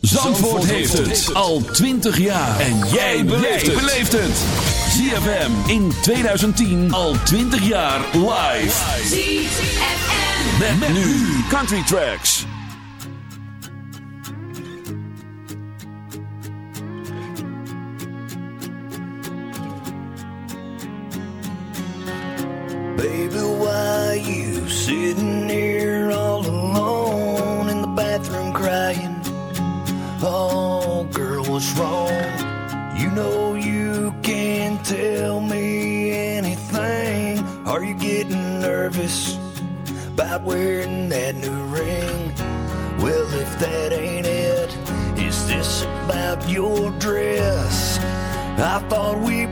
Zandvoort heeft het al 20 jaar. En jij beleeft het. ZFM in 2010 al 20 jaar live. ZFM. Met, met nu Country Tracks. Baby, why you sitting here what's wrong? You know you can't tell me anything. Are you getting nervous about wearing that new ring? Well, if that ain't it, is this about your dress? I thought we'd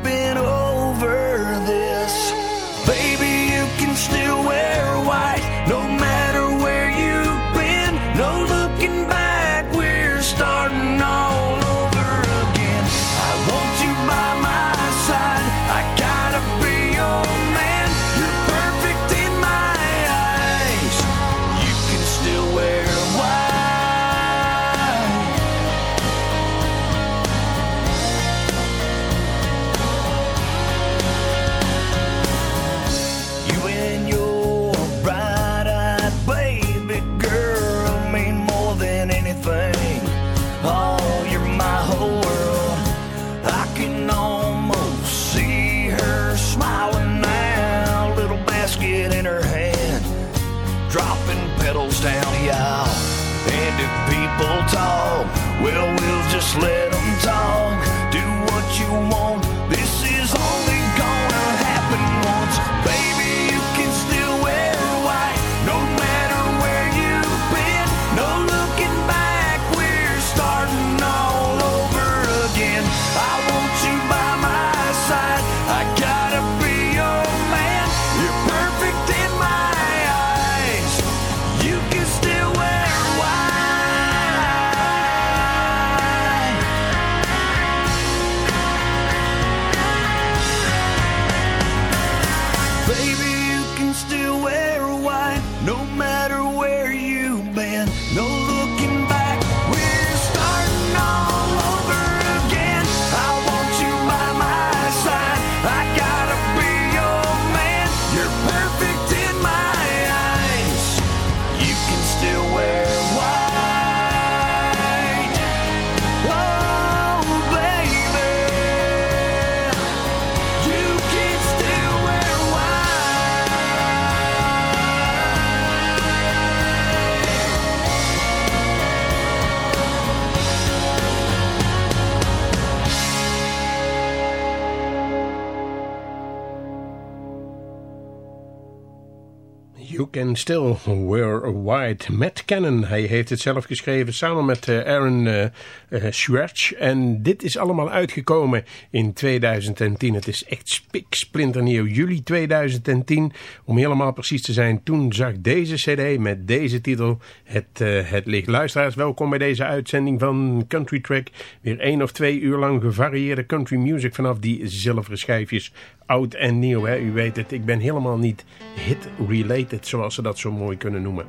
well, we'll just let Can Still Wear White. Matt Cannon, hij heeft het zelf geschreven samen met eh, Aaron uh, uh, Schwartz. En dit is allemaal uitgekomen in 2010. Het is echt spiksplinternieuw. Juli 2010, om helemaal precies te zijn. Toen zag deze cd met deze titel het, het licht. Luisteraars, welkom bij deze uitzending van Country Track. Weer één of twee uur lang gevarieerde country music vanaf die zilveren schijfjes oud en nieuw. Hè? U weet het, ik ben helemaal niet hit-related, zoals ze dat zo mooi kunnen noemen.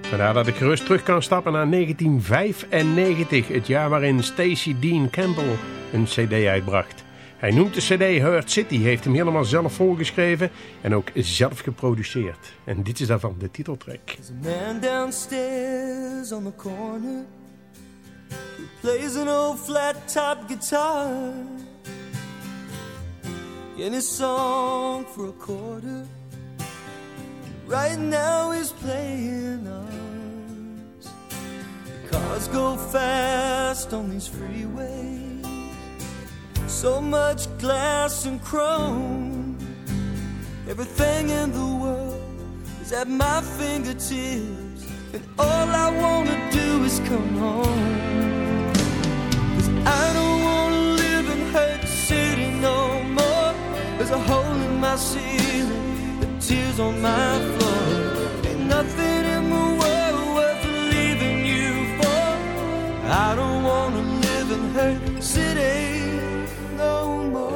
Vandaar dat ik gerust terug kan stappen naar 1995, het jaar waarin Stacey Dean Campbell een cd uitbracht. Hij noemt de cd Hurt City, heeft hem helemaal zelf volgeschreven en ook zelf geproduceerd. En dit is daarvan de titeltrack. There's a man downstairs on the corner plays an old flat top guitar. His song for a quarter. Right now he's playing. The cars go fast on these freeways. So much glass and chrome. Everything in the world is at my fingertips. And all I wanna do is come home. Cause I don't There's a hole in my ceiling, the tears on my floor. Ain't nothing in the world worth leaving you for. I don't wanna live in her city no more.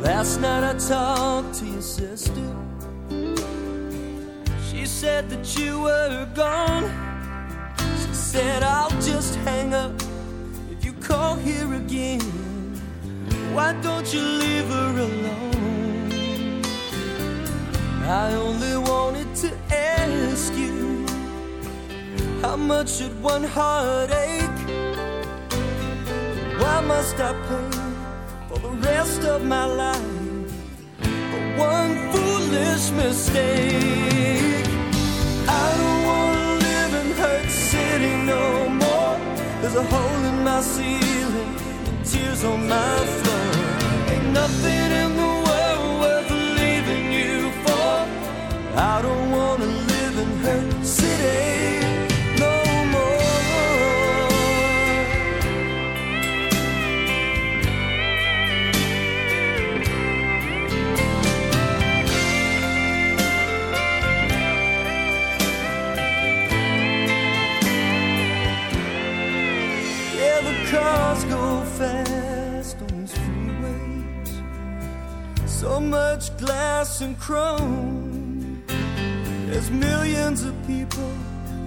Last night I talked to your sister. She said that you were gone said I'll just hang up if you call here again. Why don't you leave her alone? I only wanted to ask you how much should one heartache? Why must I pay for the rest of my life for one foolish mistake? There's a hole in my ceiling and tears on my floor. Ain't nothing in the world worth leaving you for. I don't wanna glass and chrome. There's millions of people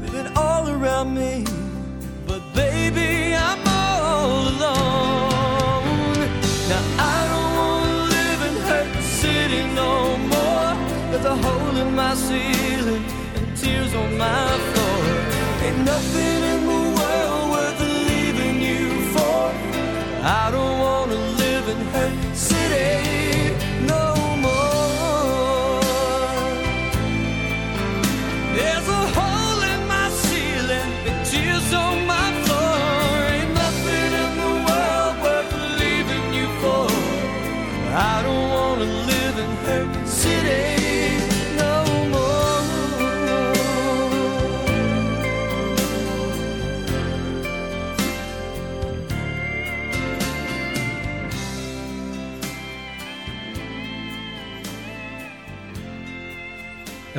living all around me. But baby, I'm all alone. Now I don't wanna live in Hurt City no more. There's a hole in my ceiling and tears on my floor. Ain't nothing in the world worth leaving you for. I don't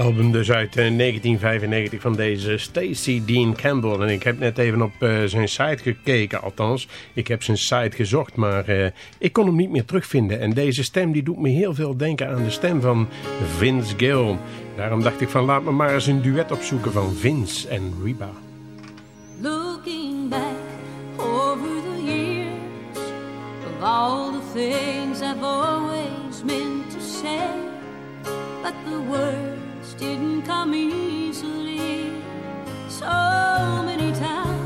Album dus uit eh, 1995 van deze Stacey Dean Campbell. En ik heb net even op eh, zijn site gekeken, althans. Ik heb zijn site gezocht, maar eh, ik kon hem niet meer terugvinden. En deze stem die doet me heel veel denken aan de stem van Vince Gill. Daarom dacht ik van laat me maar eens een duet opzoeken van Vince en Reba. Looking back over the years of all the things I've always meant to say, but the words didn't come easily. So many times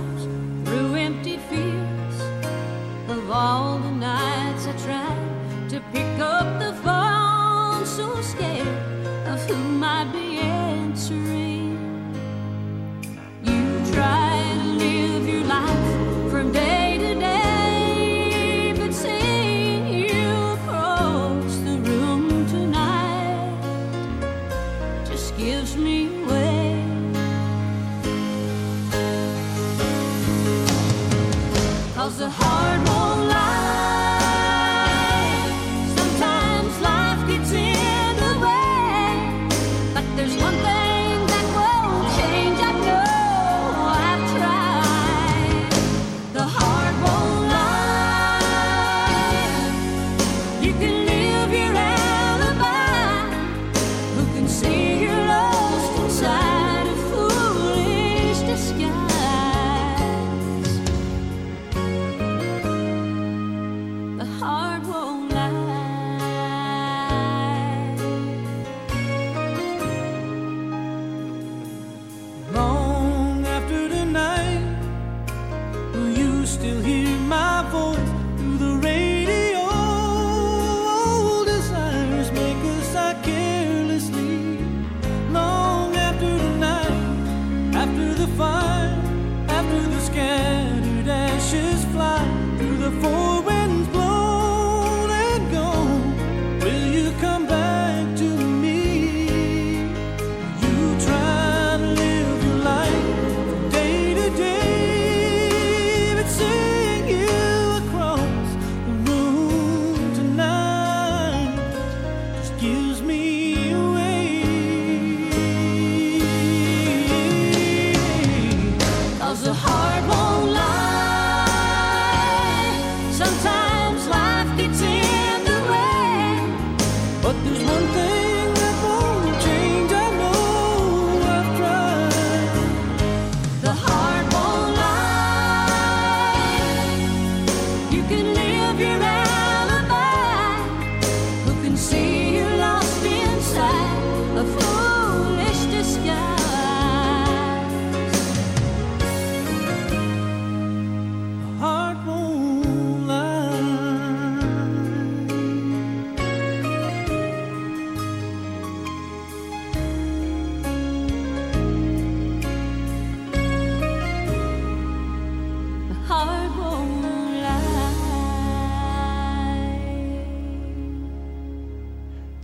excuse me.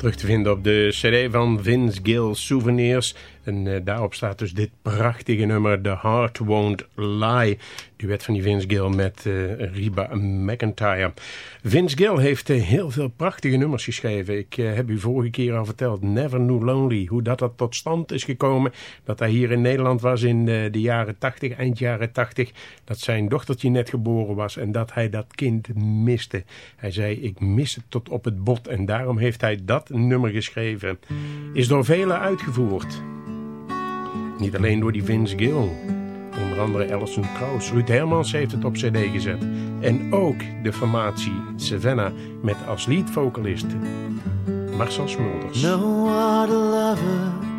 Terug te vinden op de cd van Vince Gill Souvenirs. En eh, daarop staat dus dit prachtige nummer The Heart Won't Lie. Duet van die Vince Gill met eh, Reba McIntyre. Vince Gill heeft eh, heel veel prachtige nummers geschreven. Ik heb u vorige keer al verteld, Never Knew Lonely. Hoe dat, dat tot stand is gekomen. Dat hij hier in Nederland was in de jaren 80, eind jaren 80. Dat zijn dochtertje net geboren was en dat hij dat kind miste. Hij zei, ik mis het tot op het bot. En daarom heeft hij dat nummer geschreven. Is door velen uitgevoerd. Niet alleen door die Vince Gill. Onder andere Alison Krauss. Ruud Hermans heeft het op cd gezet. En ook de formatie Savannah met als leadvocalist Marcel Smulders. No other lover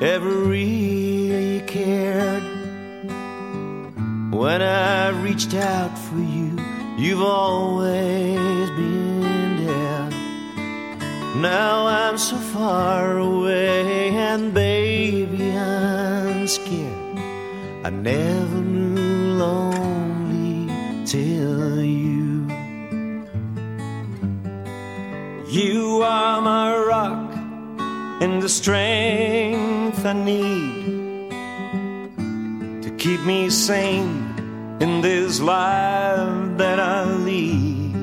ever really cared. When I reached out for you, you've always been there. Now I'm so far away, and baby, I'm. I never knew lonely till you. You are my rock and the strength I need to keep me sane in this life that I lead.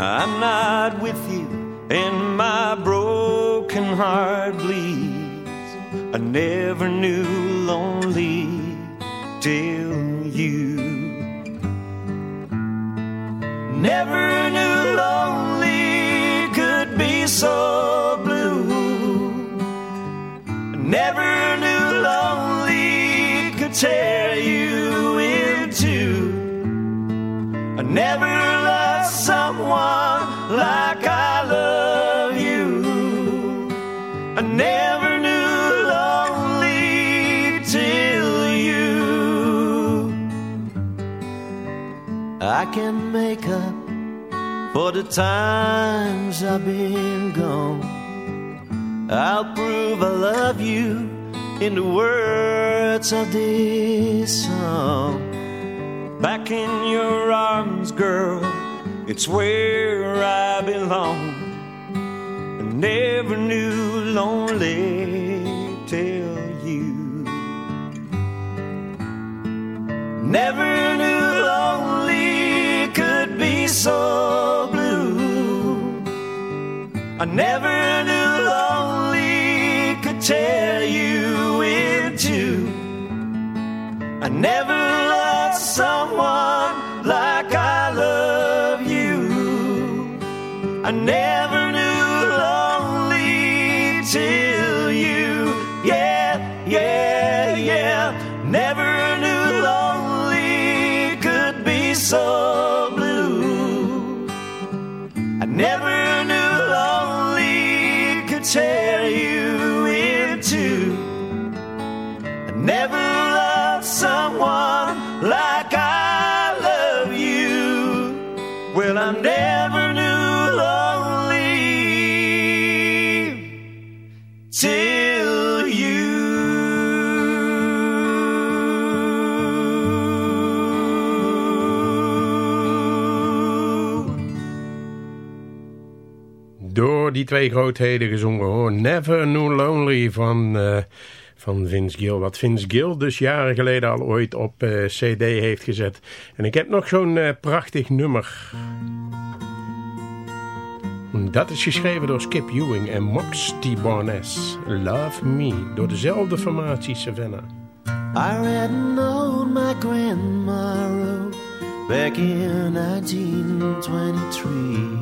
I'm not with you, and my broken heart bleeds. I never knew lonely till you. Never knew lonely could be so blue. Never knew lonely could tear you in two. I never loved someone like I I can make up for the times I've been gone. I'll prove I love you in the words of this song. Back in your arms, girl, it's where I belong. I never knew lonely till you. Never knew lonely so blue. I never knew lonely could tear you in two. I never loved someone like I love you. I never die twee grootheden gezongen hoor. Never Knew Lonely van, eh, van Vince Gill. Wat Vince Gill dus jaren geleden al ooit op eh, cd heeft gezet. En ik heb nog zo'n eh, prachtig nummer. Dat is geschreven door Skip Ewing en Mox. Barnes. Love Me. Door dezelfde formatie Savannah. I read a note my grandma back in 1923.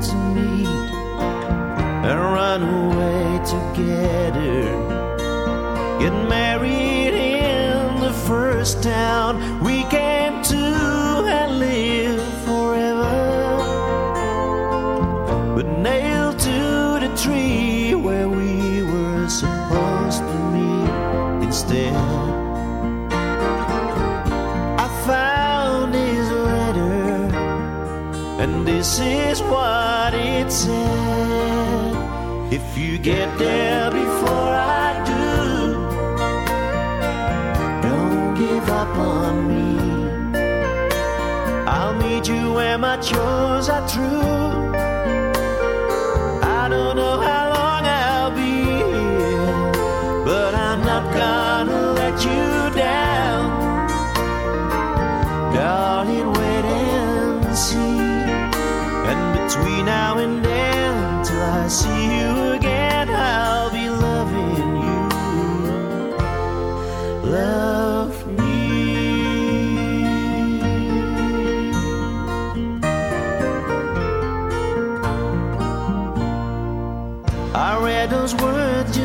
to meet and run away together. Get married in the first town we came this is what it said. If you get there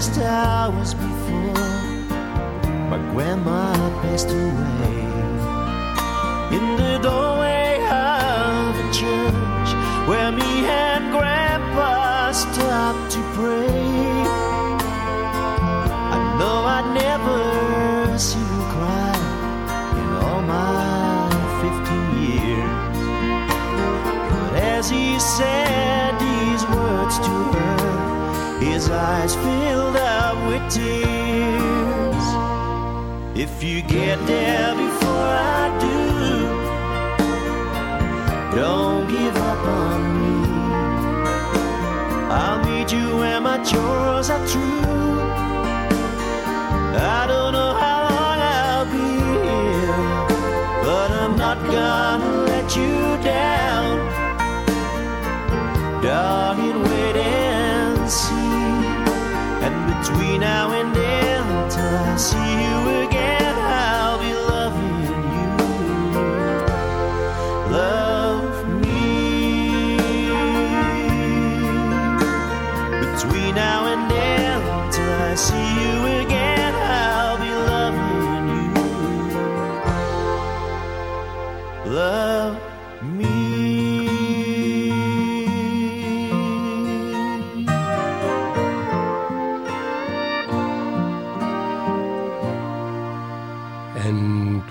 just hours before my grandma passed away. In the doorway of a church where me and grandpa stopped to pray. I know I'd never seen him cry in all my 15 years. But as he said these words to her, his eyes filled up with tears. If you get there before I do, don't give up on me. I'll meet you where my chores are true. I don't know how long I'll be here, but I'm not gonna let you down. Darling, wait and see. Now and then, I see you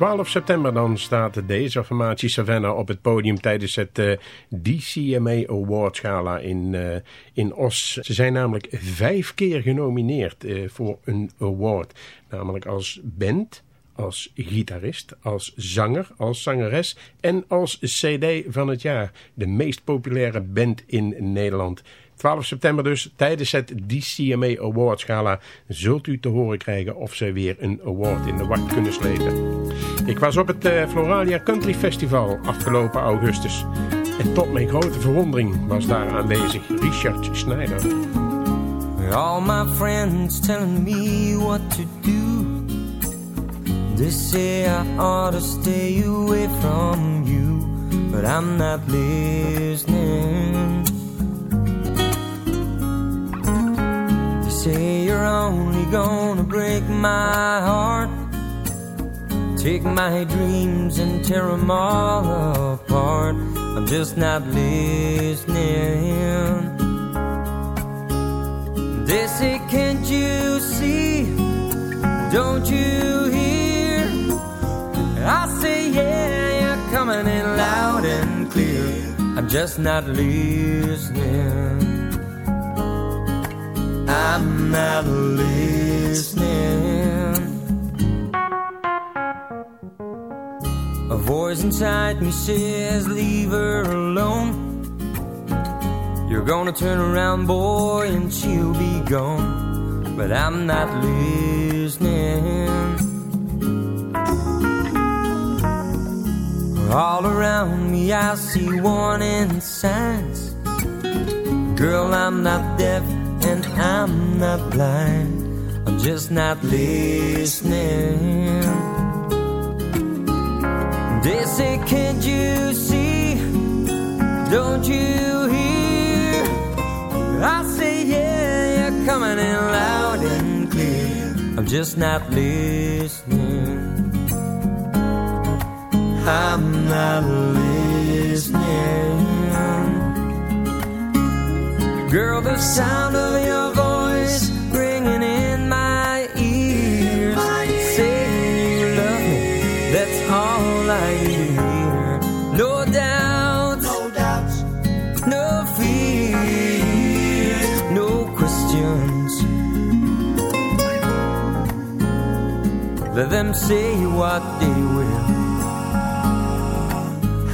12 september dan staat deze formatie Savannah op het podium tijdens het eh, DCMA Awards Gala in, eh, in Os. Ze zijn namelijk vijf keer genomineerd eh, voor een award. Namelijk als band, als gitarist, als zanger, als zangeres en als CD van het jaar. De meest populaire band in Nederland. 12 september dus, tijdens het DCMA Awards Gala, zult u te horen krijgen of ze weer een award in de wacht kunnen slepen. Ik was op het eh, Floralia Country Festival afgelopen augustus. En tot mijn grote verwondering was daar aanwezig Richard Schneider. All my friends telling me what to do. Say I ought to stay away from you, but I'm not listening. Say you're only gonna break my heart, take my dreams and tear them all apart. I'm just not listening. They say, can't you see? Don't you hear? I say, yeah, you're coming in loud and clear. I'm just not listening. I'm not listening. A voice inside me says, leave her alone. You're gonna turn around, boy, and she'll be gone. But I'm not listening. All around me, I see warning signs. Girl, I'm not deaf I'm not blind. I'm just not listening. They say, Can't you see? Don't you hear? I say, Yeah, you're coming in loud and clear. I'm just not listening. I'm not listening. Girl, the sound of your voice ringing in my ears. Saying you love me, that's all I hear. No doubts, no doubts, no fears, no questions. Let them say what they will.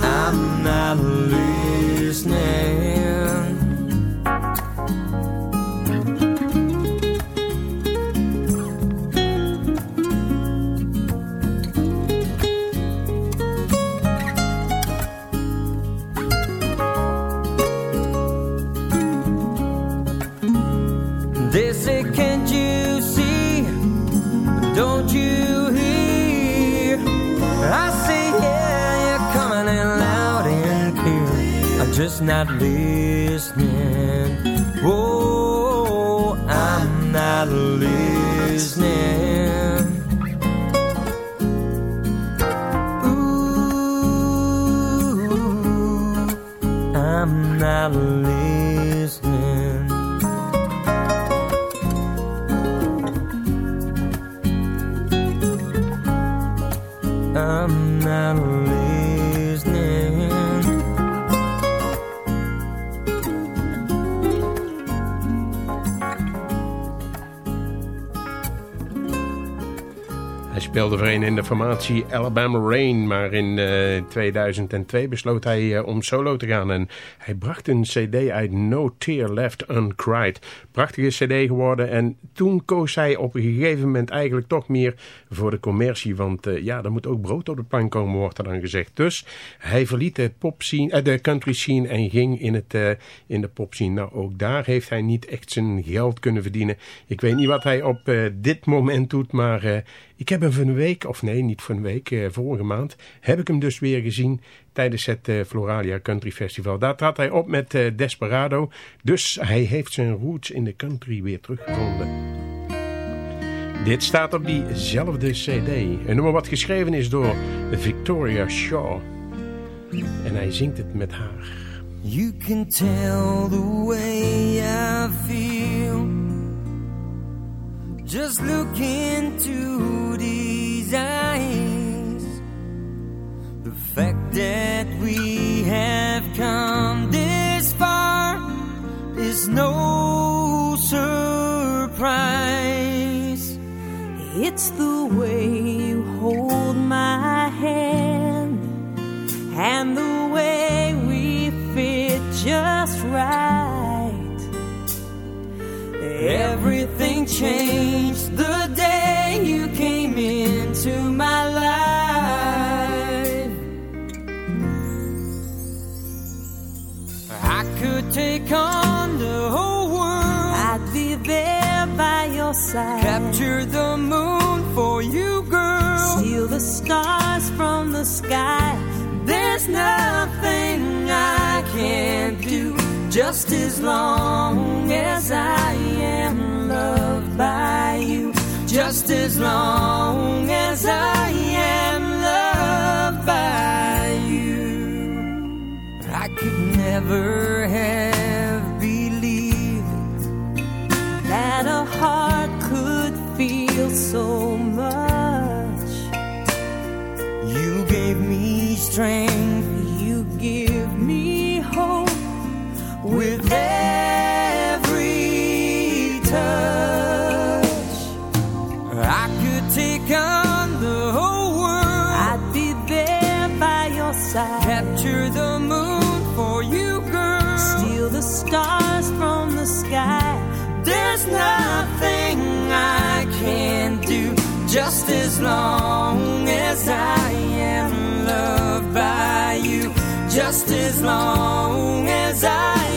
I'm not listening. Not listening. Oh, I'm not listening. Speelde voor in de formatie Alabama Rain, maar in eh, 2002 besloot hij eh, om solo te gaan. En hij bracht een cd uit No Tear Left Uncried. Prachtige cd geworden en toen koos hij op een gegeven moment eigenlijk toch meer voor de commercie. Want eh, ja, er moet ook brood op de plank komen, wordt er dan gezegd. Dus hij verliet de, pop scene, eh, de country scene en ging in, het, eh, in de pop scene. Nou, ook daar heeft hij niet echt zijn geld kunnen verdienen. Ik weet niet wat hij op eh, dit moment doet, maar... ik heb hem van een week, of nee, niet van een week, eh, vorige maand, heb ik hem dus weer gezien tijdens het eh, Floralia Country Festival. Daar trad hij op met eh, Desperado, dus hij heeft zijn roots in de country weer teruggevonden. Dit staat op diezelfde cd. Een nummer wat geschreven is door Victoria Shaw. En hij zingt het met haar. You can tell the way I feel. Just look into these eyes. The fact that we have come this far is no surprise. It's the way you hold my hand and the way we fit just right. Everything changed the day you came into my life. I could take on the whole world, I'd be there by your side. capture the moon for you, girl. Steal the stars from the sky. There's nothing I can't do, just as long as I am loved by you. Just as long as I am loved by you. I could never have believed That a heart could feel so much. you gave me strength You give with every touch. I could take on the whole world. I'd be there by your side. Capture the moon for you, girl. Steal the stars from the sky. There's nothing I can't do just as long as I am loved by you just as long as I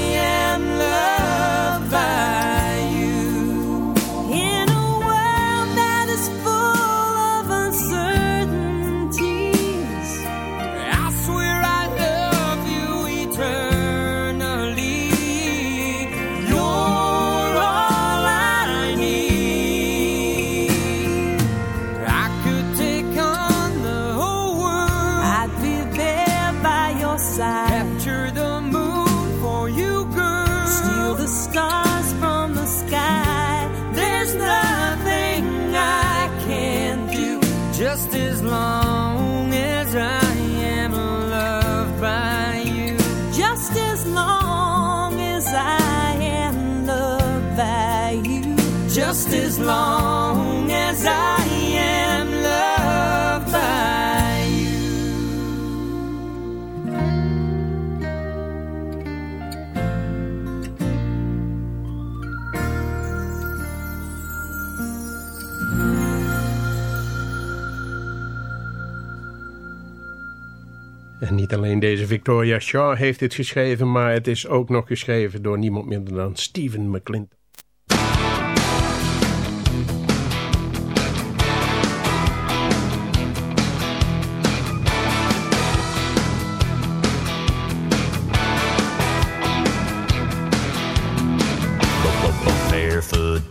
niet alleen deze Victoria Shaw heeft dit geschreven, maar het is ook nog geschreven door niemand minder dan Stephen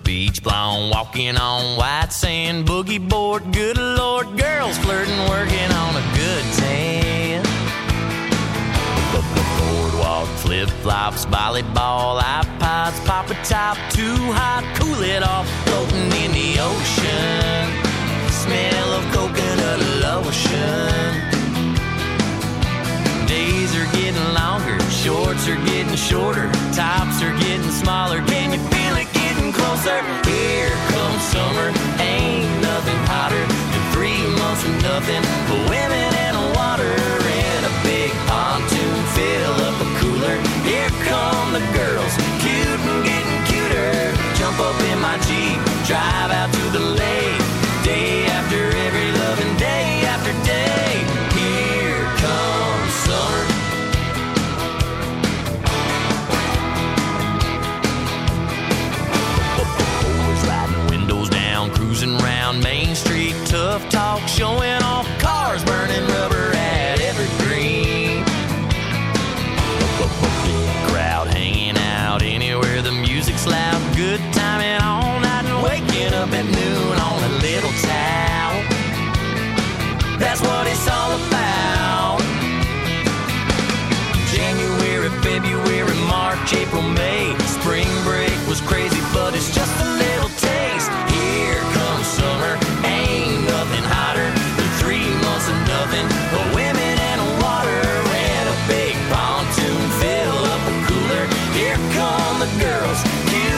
beach blonde, walking on white sand, boogie board, good lord, girls flirting, working on a flip flops, volleyball, iPods, pop a top too hot, cool it off, floating in the ocean. Smell of coconut lotion. Days are getting longer, shorts are getting shorter, tops are getting smaller. Can you feel it getting closer? Here comes summer, ain't nothing hotter than three months of nothing but women. Here come the girls, cute and getting cuter. Jump up in my Jeep, drive out to the lake. Come on the girls.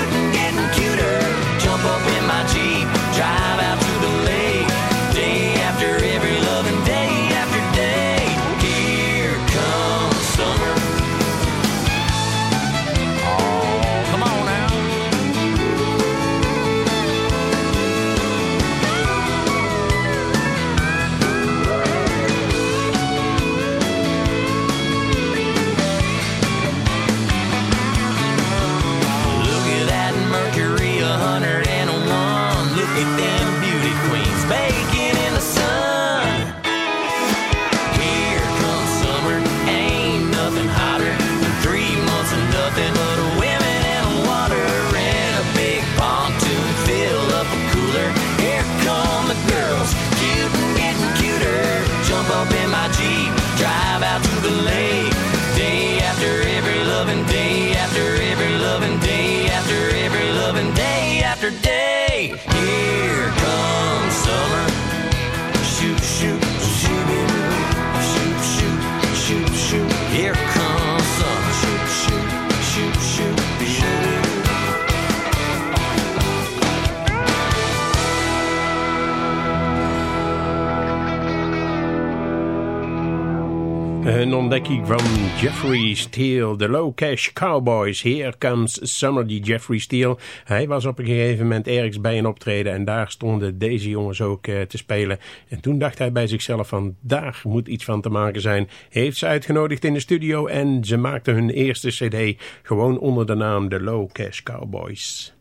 Een ontdekking van Jeffrey Steele, de Low Cash Cowboys. Here comes Summer, die Jeffrey Steele. Hij was op een gegeven moment ergens bij een optreden en daar stonden deze jongens ook eh, te spelen. En toen dacht hij bij zichzelf van, daar moet iets van te maken zijn. Heeft ze uitgenodigd in de studio en ze maakten hun eerste cd gewoon onder de naam de Low Cash Cowboys.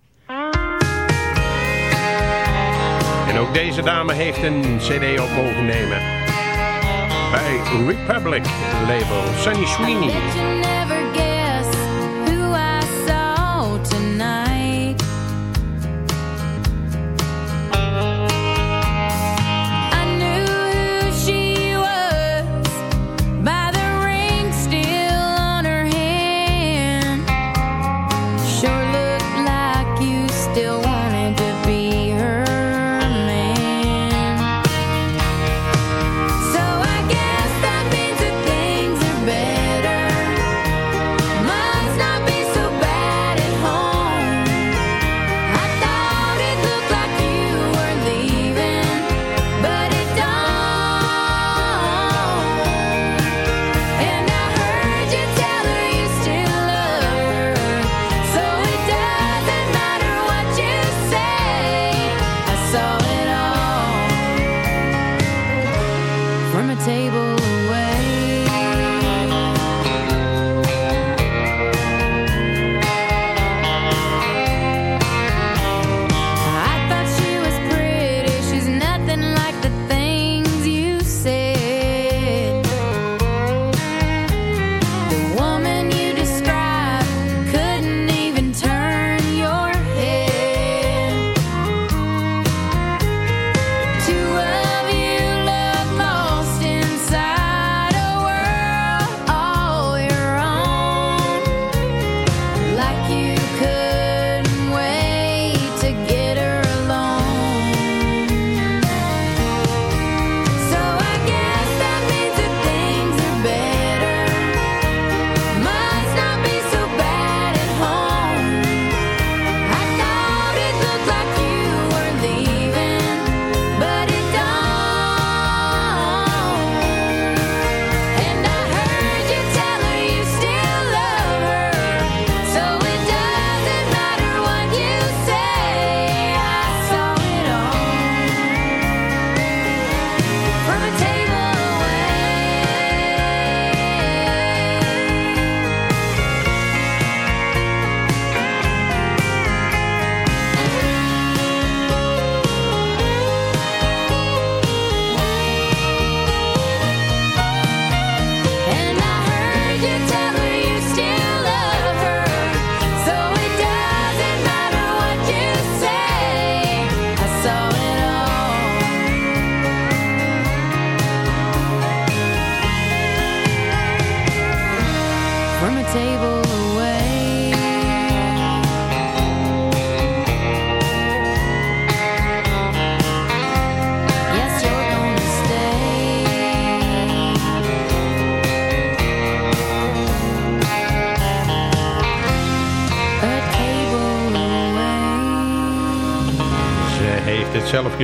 En ook deze dame heeft een cd op mogen nemen bij Republic label Sunny Sweeney.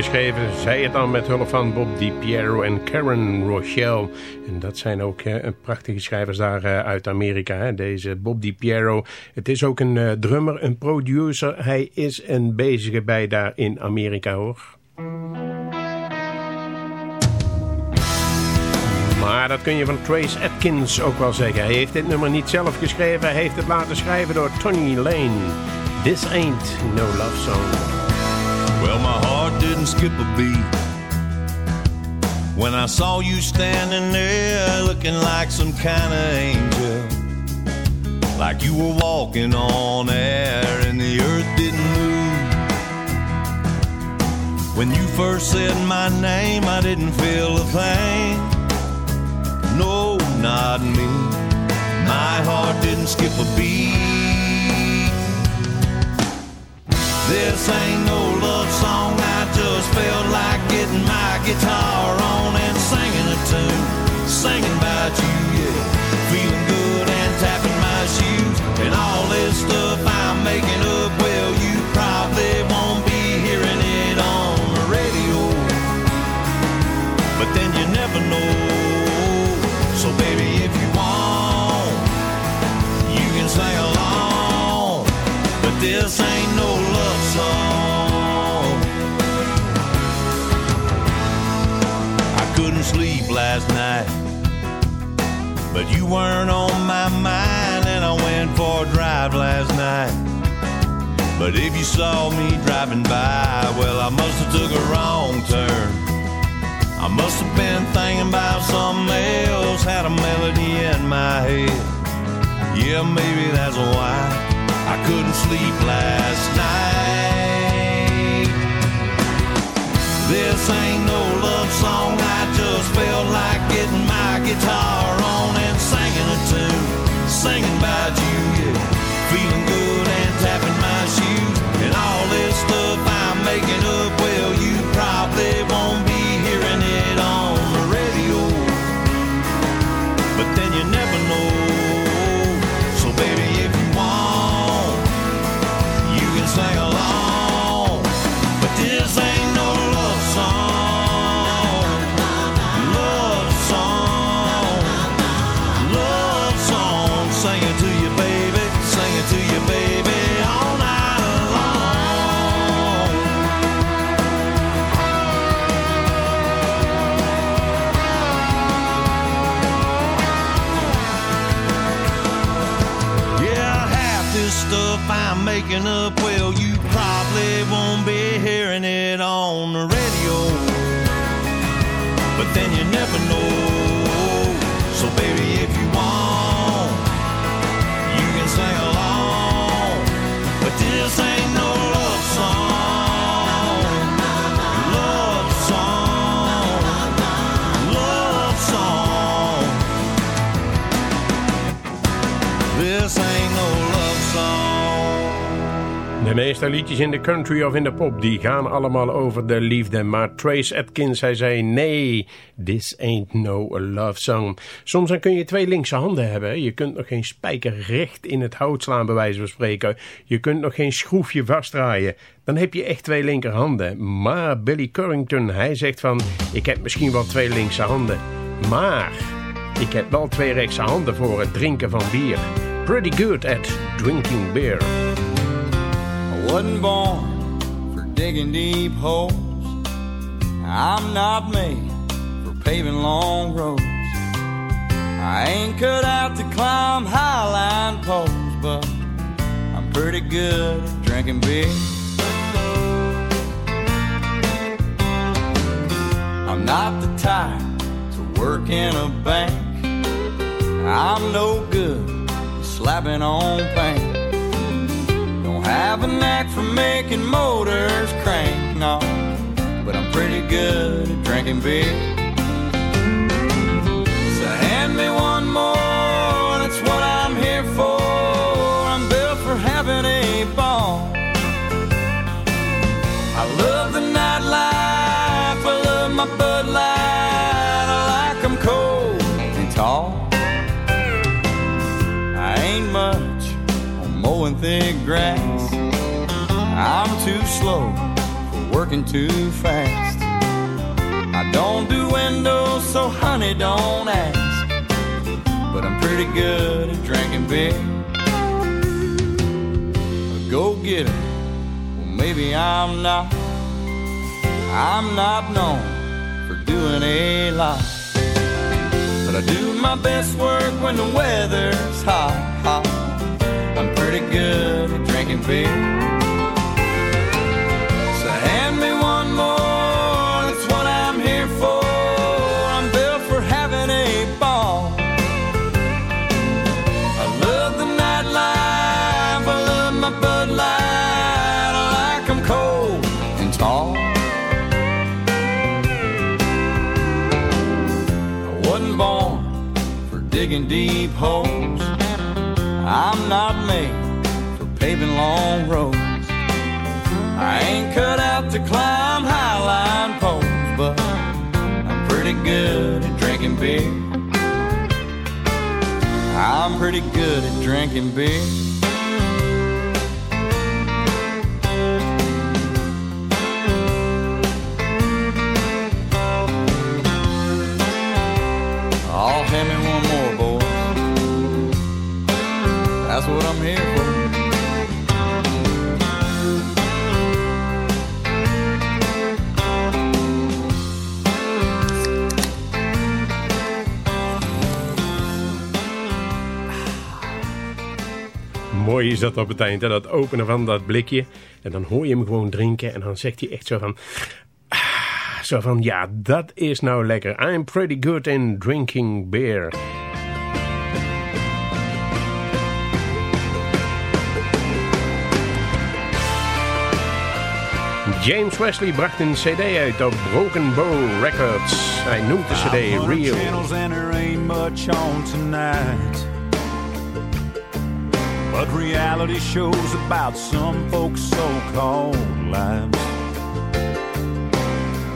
Geschreven, zij het dan met hulp van Bob DiPiero en Karen Rochelle. En dat zijn ook eh, prachtige schrijvers daar eh, uit Amerika. Hè? Deze Bob DiPiero. Het is ook een eh, drummer, een producer. Hij is een bezige bij daar in Amerika hoor. Maar dat kun je van Trace Atkins ook wel zeggen. Hij heeft dit nummer niet zelf geschreven. Hij heeft het laten schrijven door Tony Lane. This ain't no love song. Well, my heart didn't skip a beat when I saw you standing there looking like some kind of angel. Like you were walking on air and the earth didn't move. When you first said my name, I didn't feel a thing. No, not me. My heart didn't skip a beat. This ain't no love song, I just felt like getting my guitar on and singing a tune, singing about you, yeah. Feeling good and tapping my shoes, and all this stuff I'm making up, well, you probably won't be hearing it on the radio. But then you never know, so baby, if you want, you can sing along, but this ain't last night, but you weren't on my mind, and I went for a drive last night. But if you saw me driving by, well, I must have took a wrong turn. I must have been thinking about something else, had a melody in my head. Yeah, maybe that's why I couldn't sleep last night. This ain't no love song, I just felt like getting my guitar on and singing a tune, singing about you, yeah. Feeling good and tapping my shoes, and all this stuff I'm making up, liedjes in de country of in de pop, die gaan allemaal over de liefde. Maar Trace Atkins, hij zei, nee, this ain't no love song. Soms dan kun je twee linkse handen hebben. Je kunt nog geen spijker recht in het hout slaan, bij wijze van spreken. Je kunt nog geen schroefje vastdraaien. Dan heb je echt twee linkerhanden. Maar Billy Currington, hij zegt van, ik heb misschien wel twee linkse handen. Maar ik heb wel twee rechtse handen voor het drinken van bier. Pretty good at drinking beer. I wasn't born for digging deep holes. I'm not made for paving long roads. I ain't cut out to climb highline poles, but I'm pretty good at drinking beer. I'm not the type to work in a bank. I'm no good slapping on paint. Have a knack for making motors crank, no. But I'm pretty good at drinking beer. So hand me one more, that's what I'm here for. I'm built for having a ball. I love the nightlife, I love my Bud Light. I like 'em cold and tall. I ain't much on mowing thick grass. Slow for working too fast. I don't do windows, so honey, don't ask. But I'm pretty good at drinking beer. A go getter, well, maybe I'm not. I'm not known for doing a lot. But I do my best work when the weather's hot, hot. I'm pretty good at drinking beer. Digging deep holes. I'm not made for paving long roads. I ain't cut out to climb highline poles, but I'm pretty good at drinking beer. I'm pretty good at drinking beer. Is dat op het eind. Hè? Dat openen van dat blikje. En dan hoor je hem gewoon drinken. En dan zegt hij echt zo van... ah, Zo van, ja, dat is nou lekker. I'm pretty good in drinking beer. James Wesley bracht een cd uit op Broken Bow Records. Hij noemt de cd 500 Real. But reality shows about some folks' so-called lives.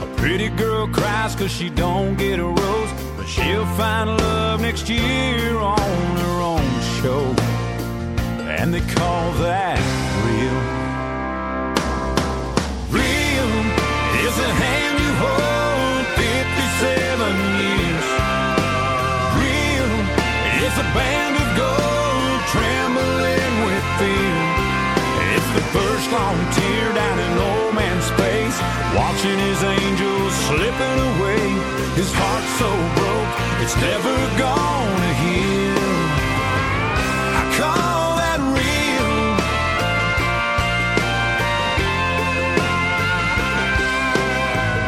A pretty girl cries cause she don't get a rose, but she'll find love next year on her own show. And they call that real. Real is a hand you hold 57 years. Real is a band first long tear down an old man's face, watching his angels slipping away. His heart so broke, it's never gonna heal. I call that real.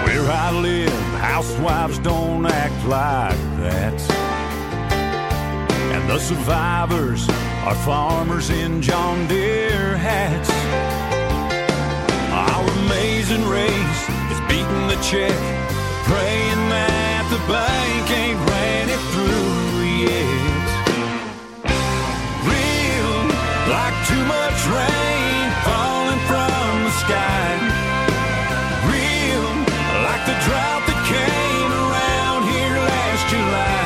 Where I live, housewives don't act like that. And the survivors are farmers in John Deere hats. Amazing race is beating the check, praying that the bank ain't ran it through yet. Real, like too much rain falling from the sky. Real, like the drought that came around here last July.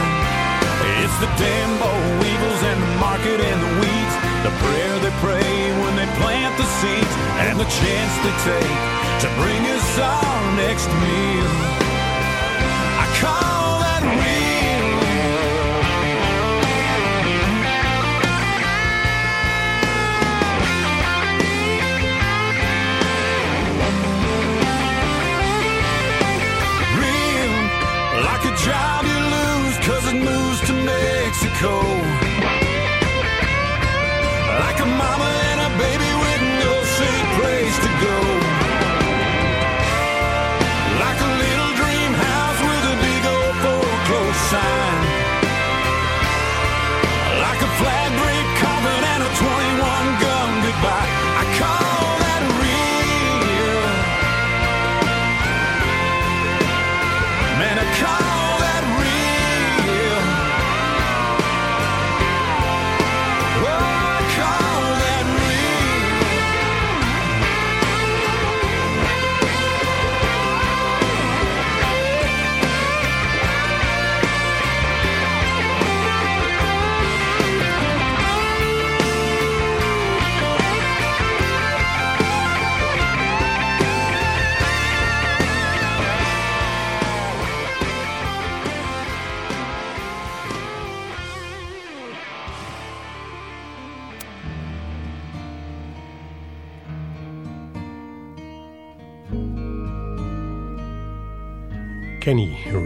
It's the damn boll weevils and the market and the weeds. The prayer they pray when they plant the seeds, and the chance they take to bring us our next meal. I call that real. real Like a job you lose cause it moves to Mexico Like a mama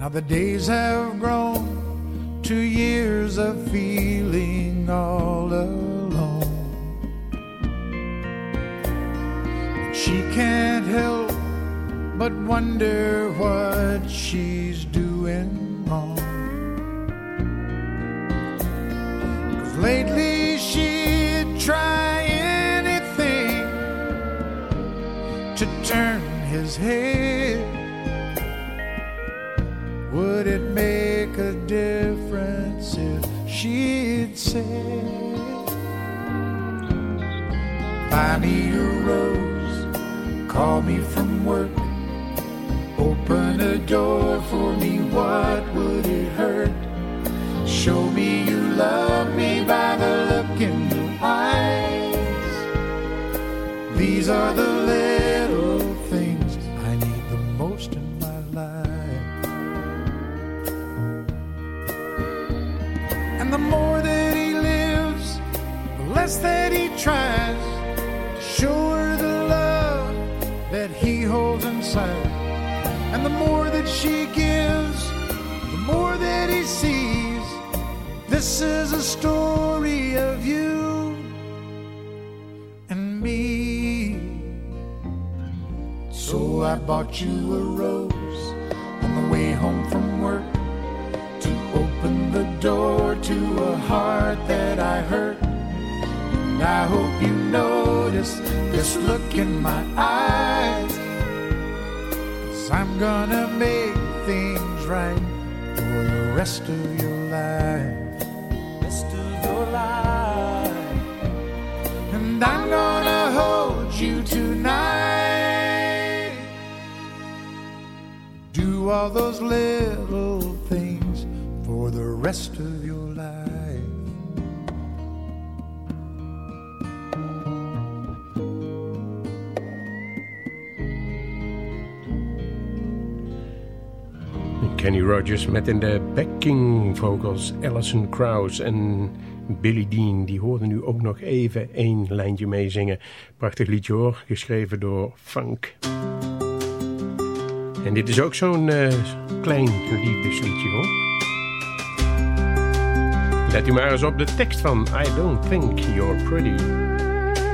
Now the days have grown to years of feeling all alone. She can't help but wonder what she's doing wrong. 'Cause lately she'd try anything to turn his head. She'd say, Buy me a rose, call me from work, open a door for me, what would it hurt? Show me you love me by the look in your eyes. These are the And the more that she gives, the more that he sees. This is a story of you and me. So I bought you a rose on the way home from work to open the door to a heart that I hurt. And I hope you notice this look in my eyes. Cause I'm gonna make things right for the rest of your life. Rest of your life. And I'm gonna hold you tonight. Do all those little things for the rest of your life. Kenny Rogers met in de backing vocals Alison Krauss en Billy Dean. Die hoorden nu ook nog even één lijntje meezingen. Prachtig liedje hoor, geschreven door Funk. En dit is ook zo'n eh, klein liefdesliedje hoor. Let u maar eens op de tekst van I Don't Think You're Pretty.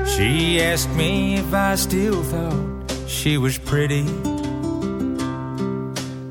She asked me if I still thought she was pretty.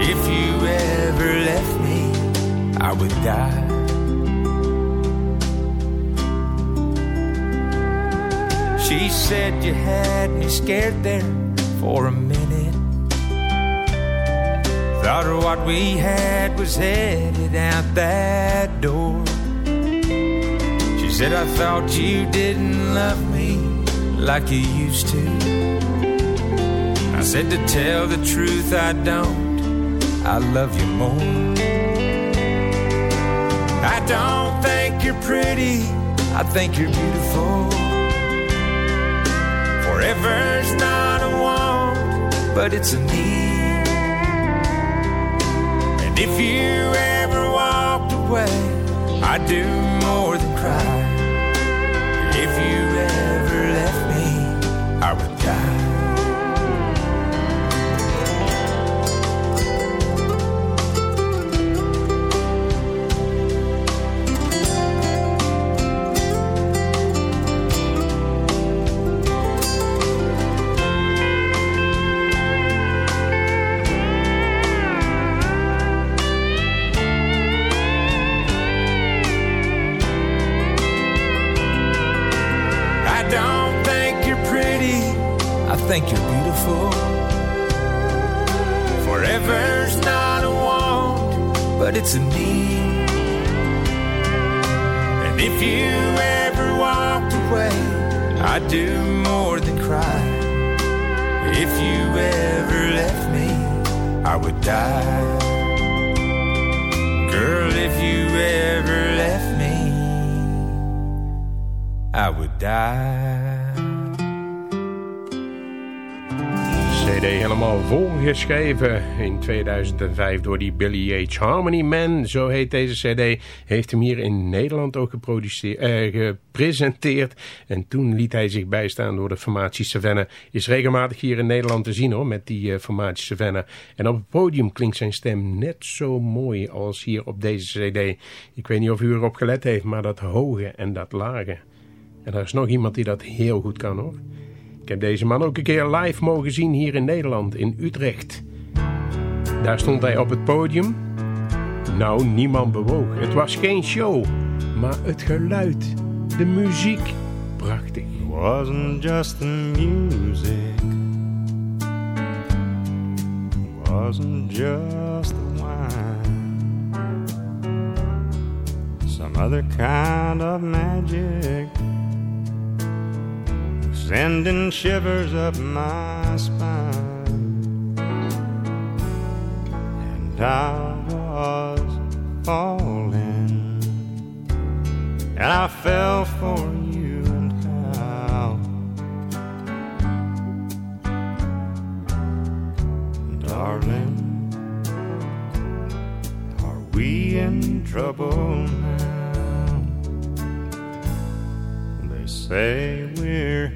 If you ever left me, I would die. She said you had me scared there for a minute. Thought what we had was headed out that door. She said, I thought you didn't love me like you used to. I said, to tell the truth, I don't. I love you more. I don't think you're pretty, I think you're beautiful. Forever's not a want, but it's a need. And if you ever walked away, I'd do think you're beautiful. Forever's not a want, but it's a need. And if you ever walked away, I'd do more than cry. If you ever left me, I would die. Girl, if you ever left me, I would die. Helemaal volgeschreven in 2005 door die Billy H. Harmony Man, zo heet deze CD. Heeft hem hier in Nederland ook eh, gepresenteerd. En toen liet hij zich bijstaan door de formatie Savannah. Is regelmatig hier in Nederland te zien hoor, met die eh, formatie Savannah. En op het podium klinkt zijn stem net zo mooi als hier op deze CD. Ik weet niet of u erop gelet heeft, maar dat hoge en dat lage. En er is nog iemand die dat heel goed kan hoor. Ik heb deze man ook een keer live mogen zien hier in Nederland, in Utrecht. Daar stond hij op het podium. Nou, niemand bewoog. Het was geen show, maar het geluid, de muziek, prachtig. It wasn't just the music. Wasn't just the wine. Some other kind of magic. Sending shivers up my spine. And I was falling. And I fell for you and how. Darling, are we in trouble now? They say we're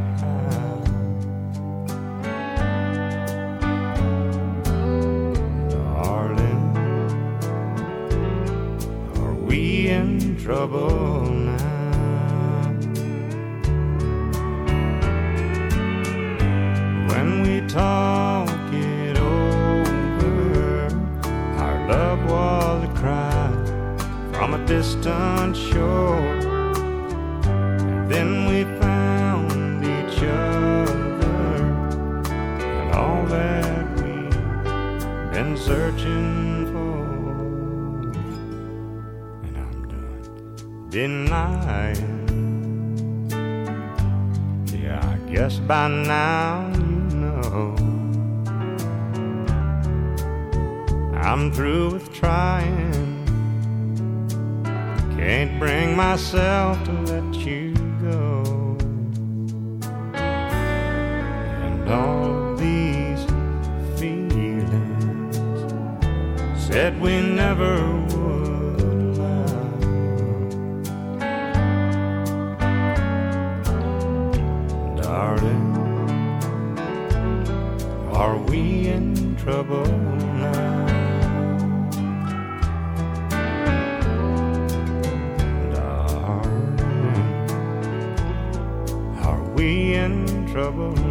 Trouble now? When we talk it over, our love was a cry from a distant shore. Denying. Yeah, I guess by now you know I'm through with trying. Can't bring myself to let you go. And all these feelings said we never would trouble now? Darling, are we in trouble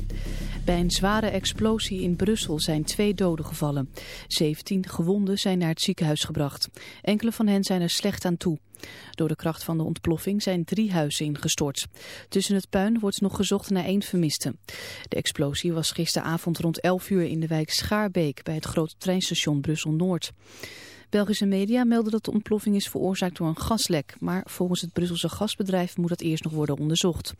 Bij een zware explosie in Brussel zijn twee doden gevallen. 17 gewonden zijn naar het ziekenhuis gebracht. Enkele van hen zijn er slecht aan toe. Door de kracht van de ontploffing zijn drie huizen ingestort. Tussen het puin wordt nog gezocht naar één vermiste. De explosie was gisteravond rond 11 uur in de wijk Schaarbeek bij het grote treinstation Brussel-Noord. Belgische media melden dat de ontploffing is veroorzaakt door een gaslek, maar volgens het Brusselse gasbedrijf moet dat eerst nog worden onderzocht.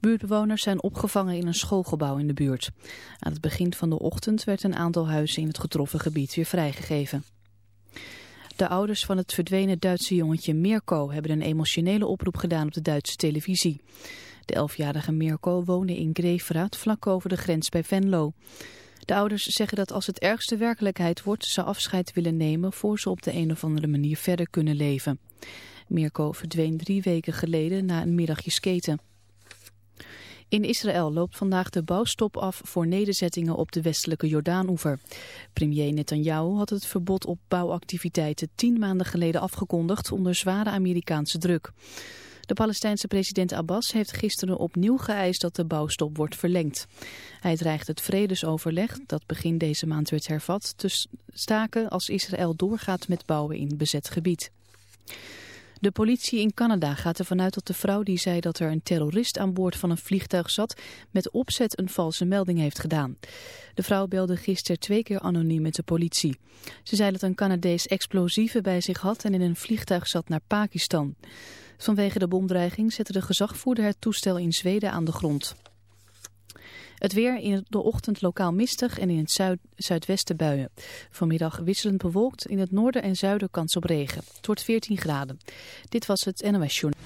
Buurtbewoners zijn opgevangen in een schoolgebouw in de buurt. Aan het begin van de ochtend werd een aantal huizen in het getroffen gebied weer vrijgegeven. De ouders van het verdwenen Duitse jongetje Mirko hebben een emotionele oproep gedaan op de Duitse televisie. De elfjarige Mirko woonde in Greefraad vlak over de grens bij Venlo. De ouders zeggen dat als het ergste werkelijkheid wordt, ze afscheid willen nemen voor ze op de een of andere manier verder kunnen leven. Mirko verdween drie weken geleden na een middagje skaten. In Israël loopt vandaag de bouwstop af voor nederzettingen op de westelijke Jordaanoever. Premier Netanyahu had het verbod op bouwactiviteiten tien maanden geleden afgekondigd onder zware Amerikaanse druk. De Palestijnse president Abbas heeft gisteren opnieuw geëist dat de bouwstop wordt verlengd. Hij dreigt het vredesoverleg, dat begin deze maand werd hervat, te staken als Israël doorgaat met bouwen in bezet gebied. De politie in Canada gaat ervan uit dat de vrouw die zei dat er een terrorist aan boord van een vliegtuig zat, met opzet een valse melding heeft gedaan. De vrouw belde gisteren twee keer anoniem met de politie. Ze zei dat een Canadees explosieven bij zich had en in een vliegtuig zat naar Pakistan. Vanwege de bomdreiging zette de gezagvoerder het toestel in Zweden aan de grond. Het weer in de ochtend lokaal mistig en in het zuid zuidwesten buien. Vanmiddag wisselend bewolkt, in het noorden en zuiden kans op regen. Het wordt 14 graden. Dit was het NOS Journal.